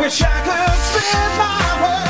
Wish I could spend my world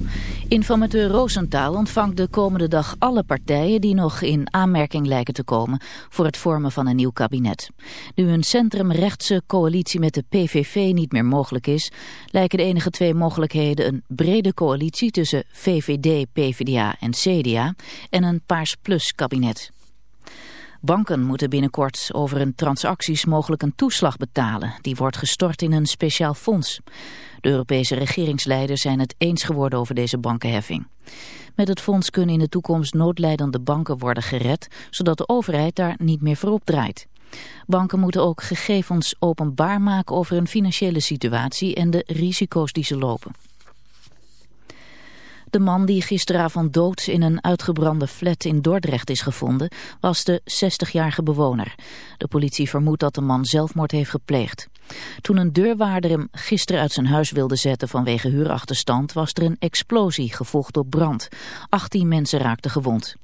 Informateur Roosentaal ontvangt de komende dag alle partijen die nog in aanmerking lijken te komen voor het vormen van een nieuw kabinet. Nu een centrumrechtse coalitie met de PVV niet meer mogelijk is, lijken de enige twee mogelijkheden een brede coalitie tussen VVD, PvdA en CDA en een Paars Plus kabinet. Banken moeten binnenkort over hun transacties mogelijk een toeslag betalen. Die wordt gestort in een speciaal fonds. De Europese regeringsleiders zijn het eens geworden over deze bankenheffing. Met het fonds kunnen in de toekomst noodlijdende banken worden gered, zodat de overheid daar niet meer voor opdraait. Banken moeten ook gegevens openbaar maken over hun financiële situatie en de risico's die ze lopen. De man die gisteravond dood in een uitgebrande flat in Dordrecht is gevonden, was de 60-jarige bewoner. De politie vermoedt dat de man zelfmoord heeft gepleegd. Toen een deurwaarder hem gisteren uit zijn huis wilde zetten vanwege huurachterstand, was er een explosie gevolgd door brand. 18 mensen raakten gewond.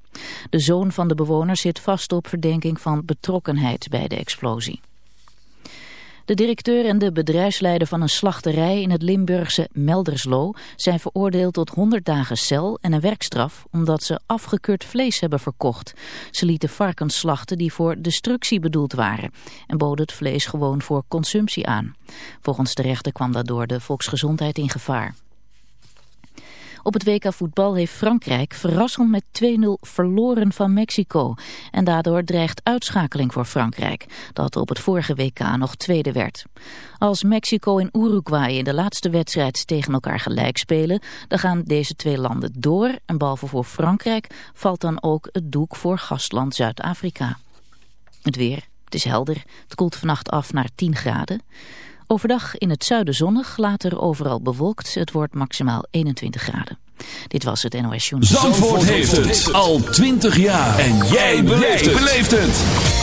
De zoon van de bewoner zit vast op verdenking van betrokkenheid bij de explosie. De directeur en de bedrijfsleider van een slachterij in het Limburgse Melderslo zijn veroordeeld tot 100 dagen cel en een werkstraf omdat ze afgekeurd vlees hebben verkocht. Ze lieten varkens slachten die voor destructie bedoeld waren en boden het vlees gewoon voor consumptie aan. Volgens de rechter kwam daardoor de volksgezondheid in gevaar. Op het WK voetbal heeft Frankrijk verrassend met 2-0 verloren van Mexico. En daardoor dreigt uitschakeling voor Frankrijk, dat op het vorige WK nog tweede werd. Als Mexico en Uruguay in de laatste wedstrijd tegen elkaar gelijk spelen, dan gaan deze twee landen door. En behalve voor Frankrijk valt dan ook het doek voor gastland Zuid-Afrika. Het weer, het is helder, het koelt vannacht af naar 10 graden. Overdag in het zuiden zonnig, later overal bewolkt. Het wordt maximaal 21 graden. Dit was het NOS Journal. Zandvoort heeft het al 20 jaar. En jij beleeft het.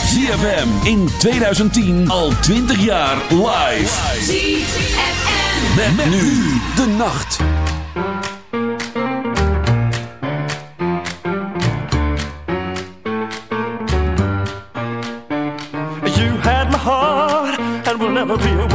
ZFM in 2010 al 20 jaar live. ZFM. Met, nu de nacht. You had my heart, and we'll never be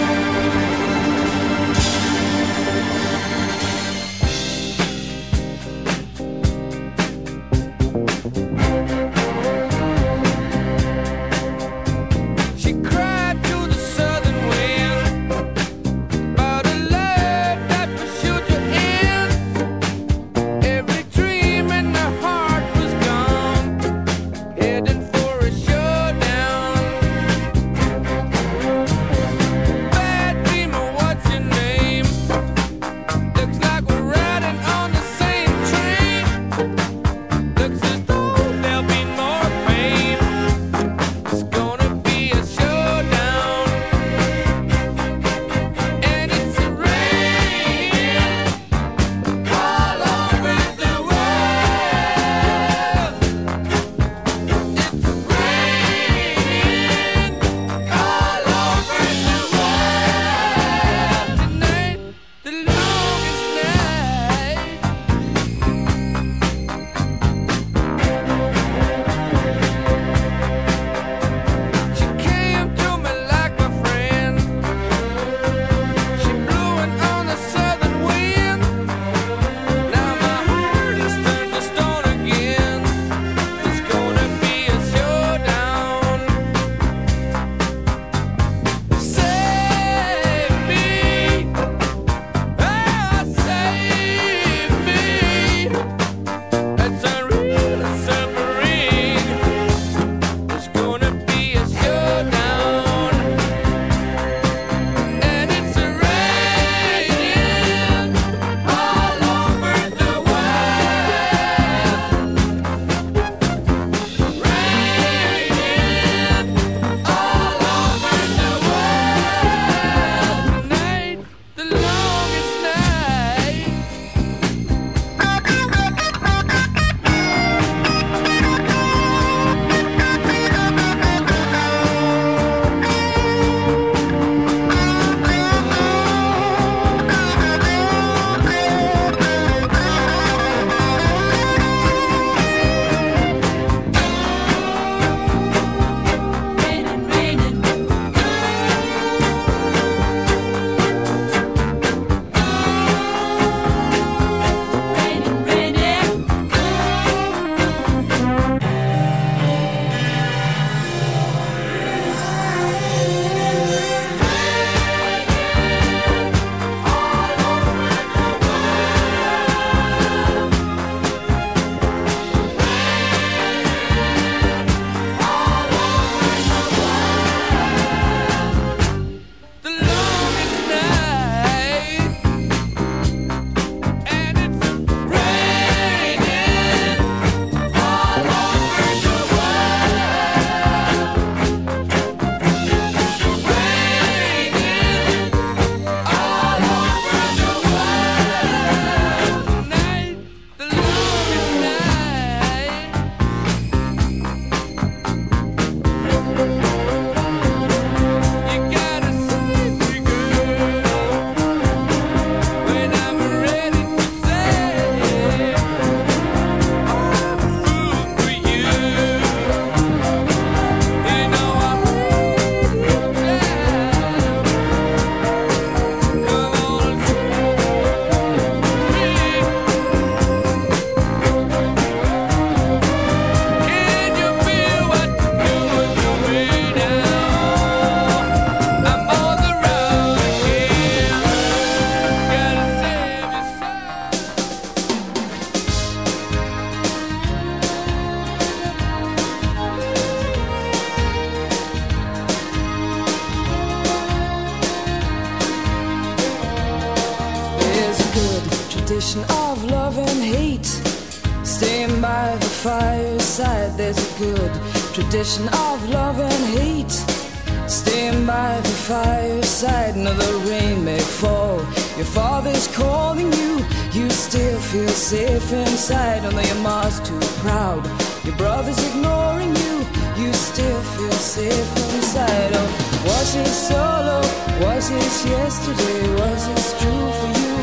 Yesterday? Was it true for you?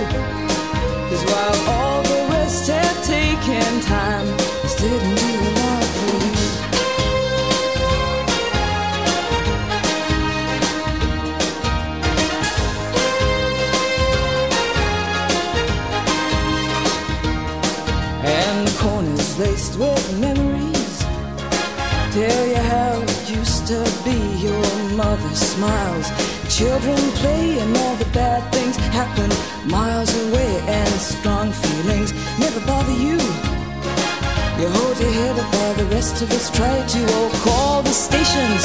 Cause while all the rest had taken time, this didn't do lot for you. And the corners laced with memories Tell you how it used to be Your mother smiles Children play and all the bad things happen. Miles away and strong feelings Never bother you. You hold your head up while the rest of us try to Oh, call the stations,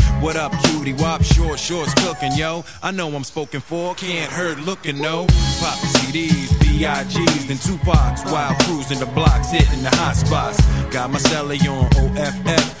What up, cutie? Wop, short shorts cooking, yo. I know I'm spoken for, can't hurt looking, no. Pop CDs, B.I.G.'s, then Tupac's while cruising the blocks, hitting the hot spots. Got my celly on OFF,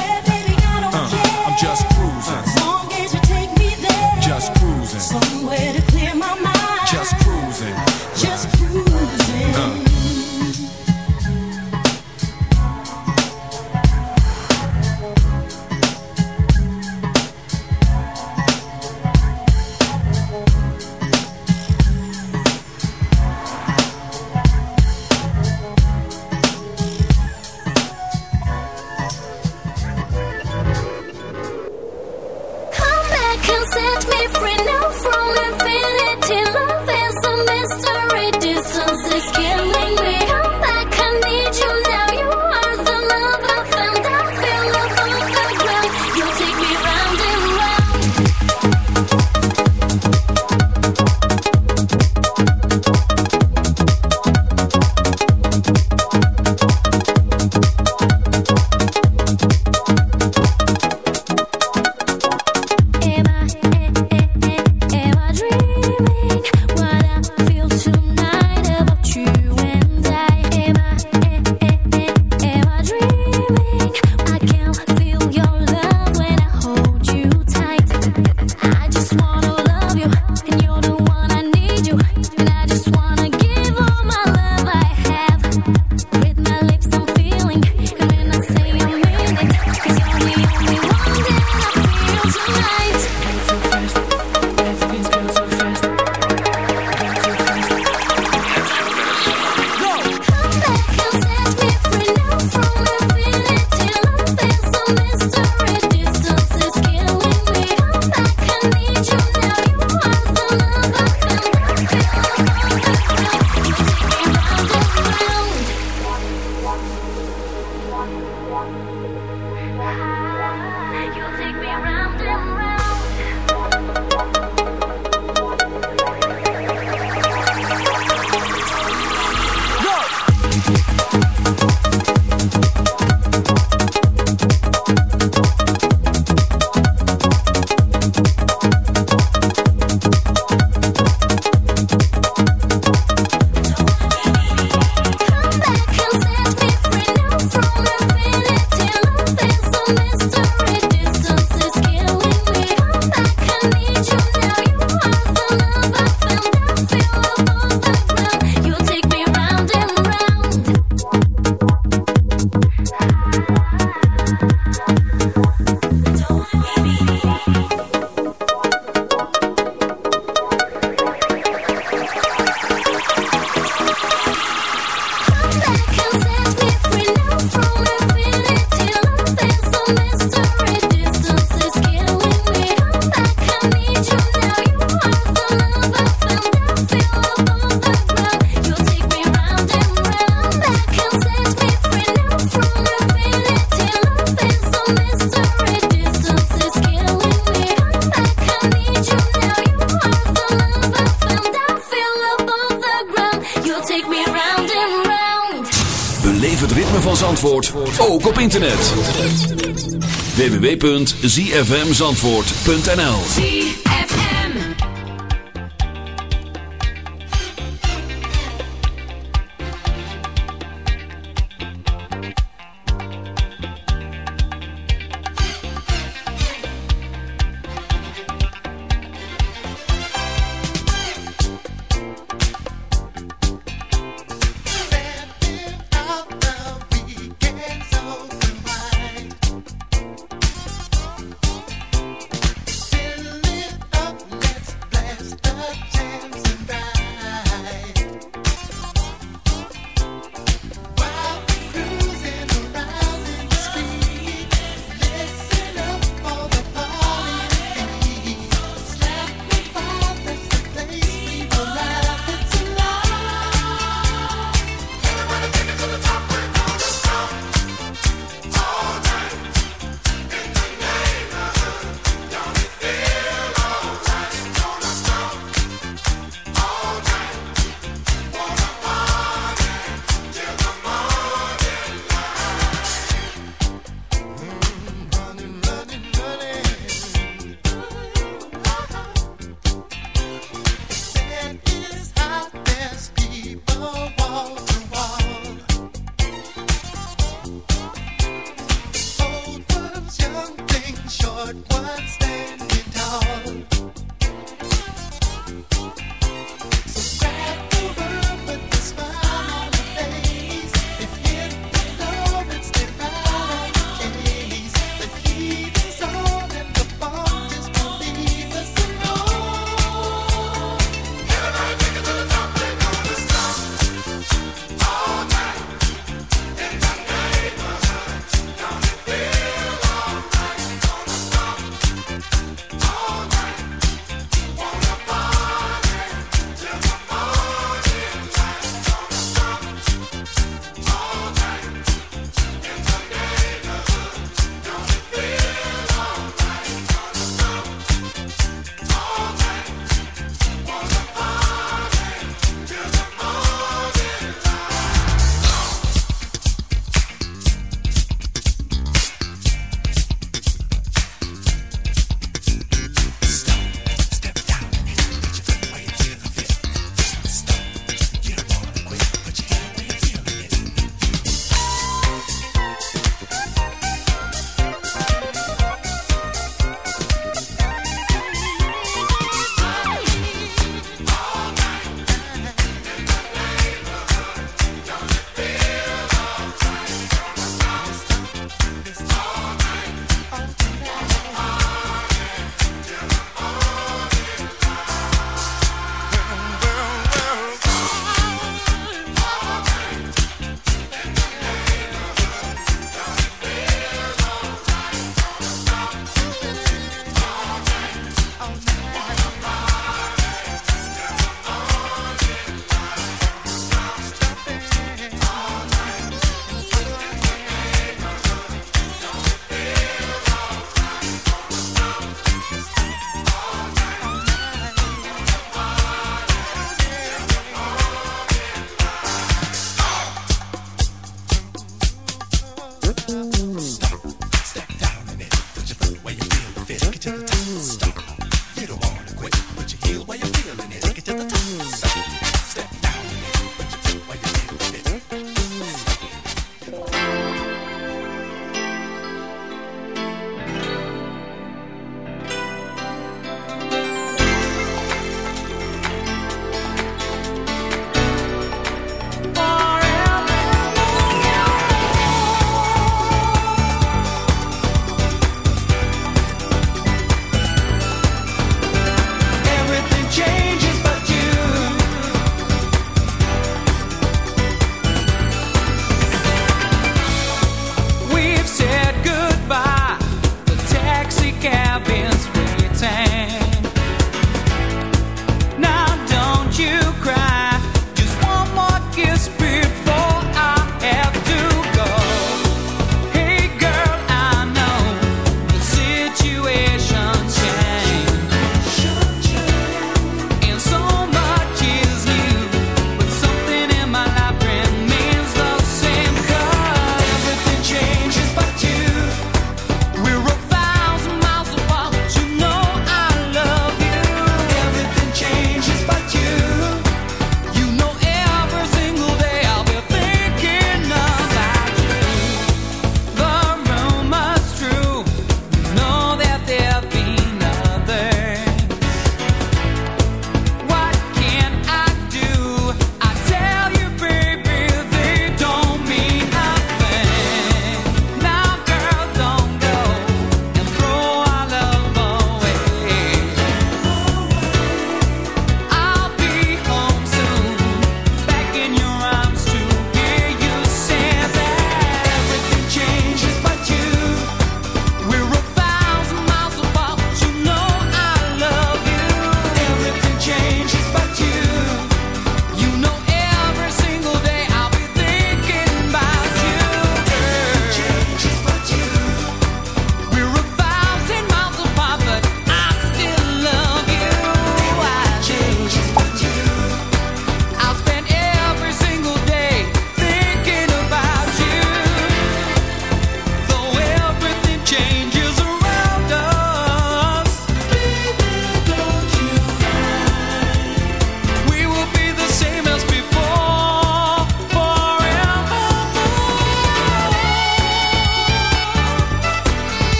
www.zfmzandvoort.nl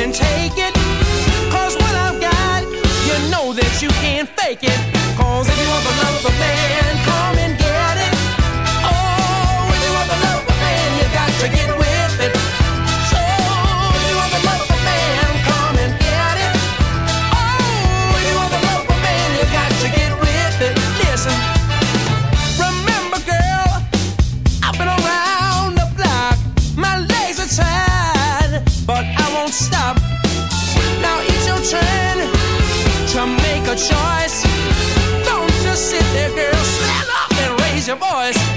and take it. Cause what I've got, you know that you can't fake it. Cause if you want the love of a man, your voice.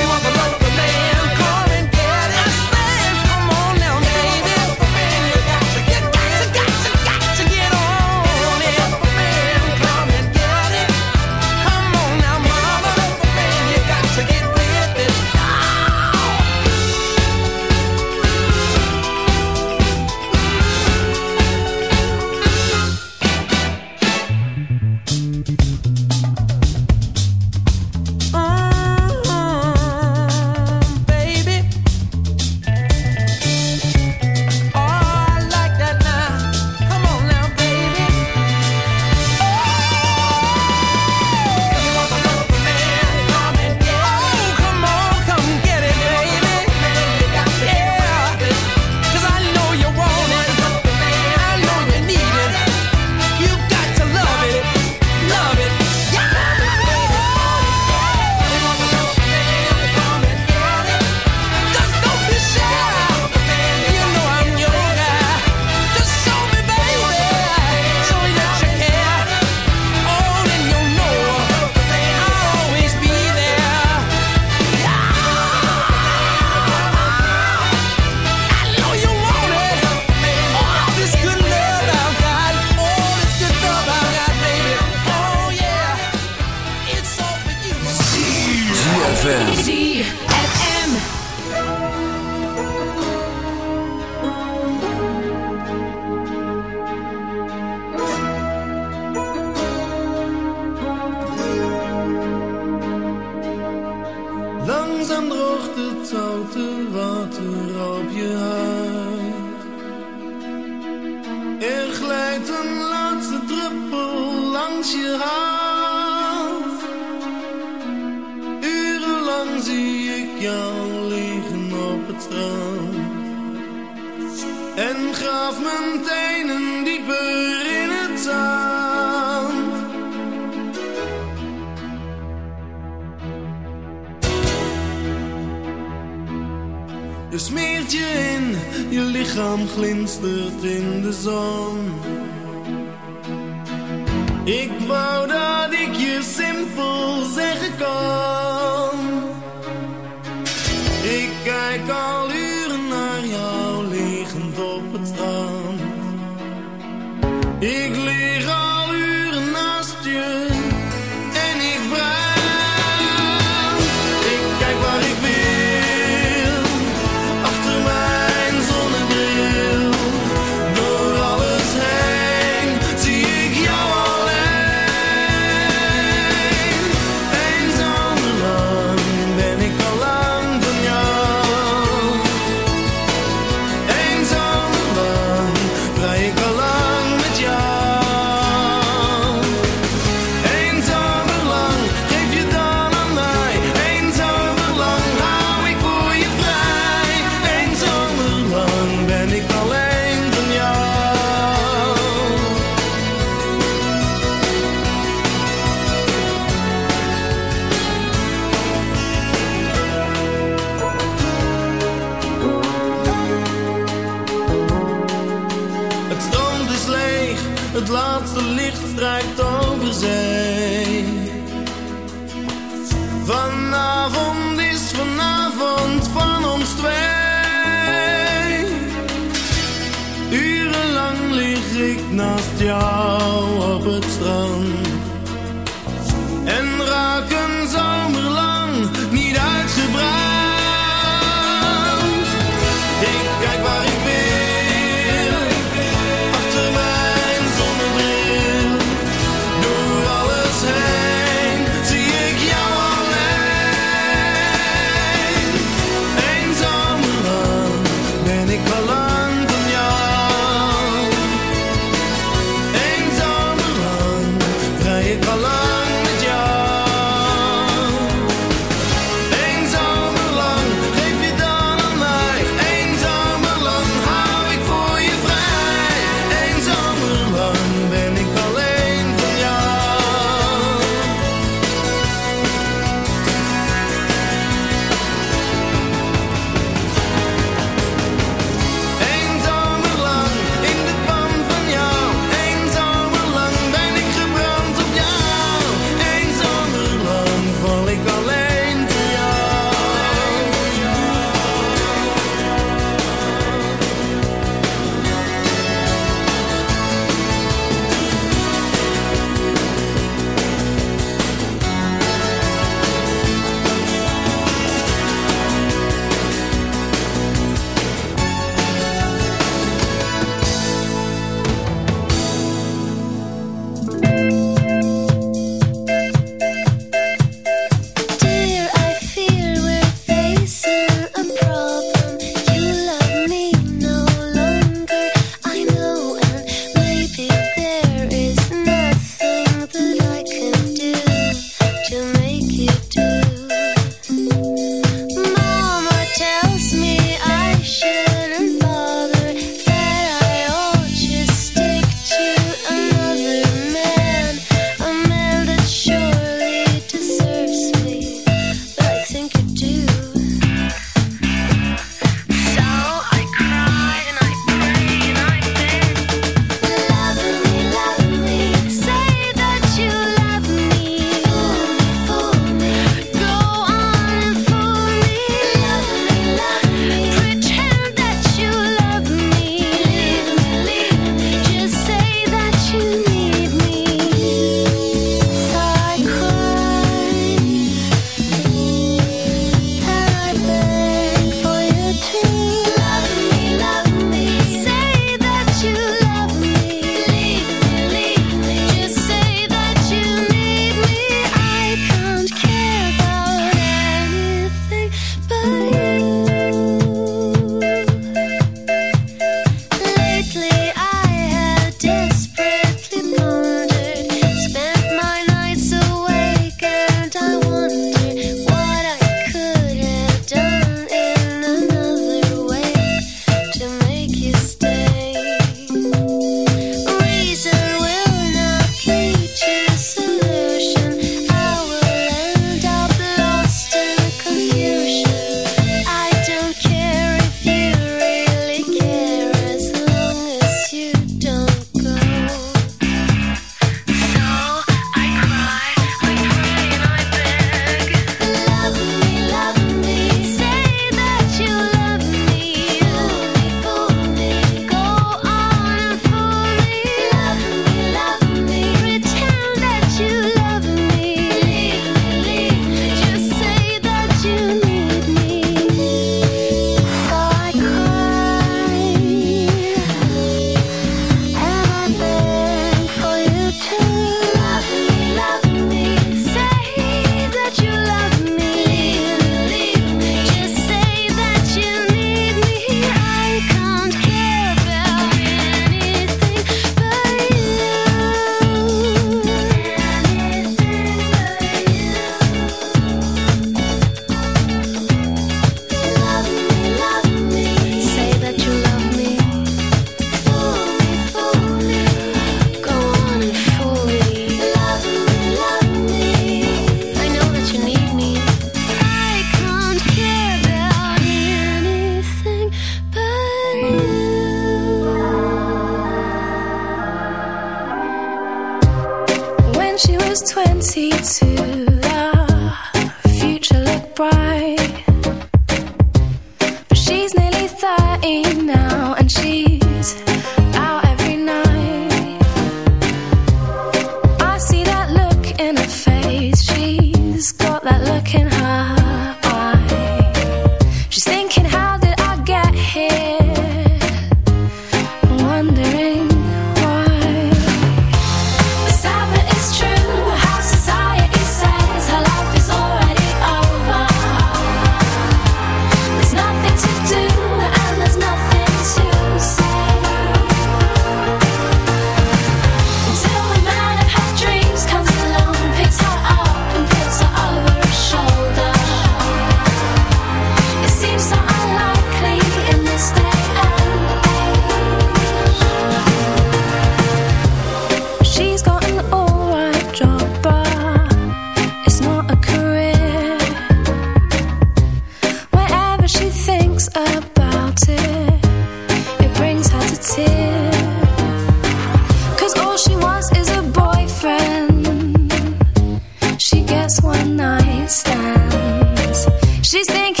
She's thinking